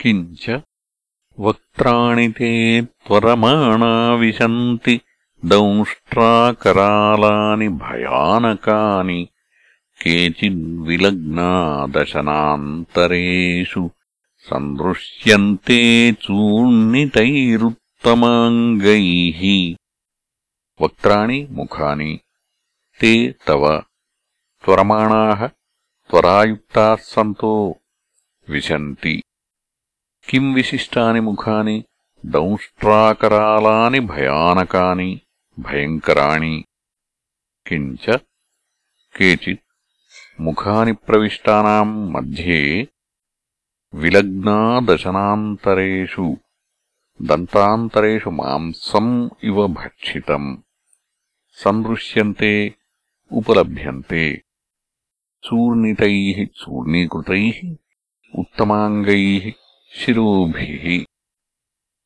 किञ्च वक्त्राणि ते त्वरमाणा विशन्ति दंष्ट्राकरालानि भयानकानि केचिद्विलग्ना दशनान्तरेषु सन्दृश्यन्ते चूर्णितैरुत्तमाङ्गैः वक्त्राणि मुखानि ते तव त्वरमाणाः त्वरायुक्ताः सन्तो विशन्ति किम् विशिष्टानि मुखानि, दंष्ट्राकरालानि भयानकानि भयङ्कराणि किञ्च केचित् मुखानि प्रविष्टानाम् मध्ये विलग्नादशनान्तरेषु, दन्तान्तरेषु मांसम् इव भक्षितम्। सन्दृश्यन्ते उपलभ्यन्ते। चूर्णितैः चूर्णीकृतैः उत्तमाङ्गैः शिरोभिः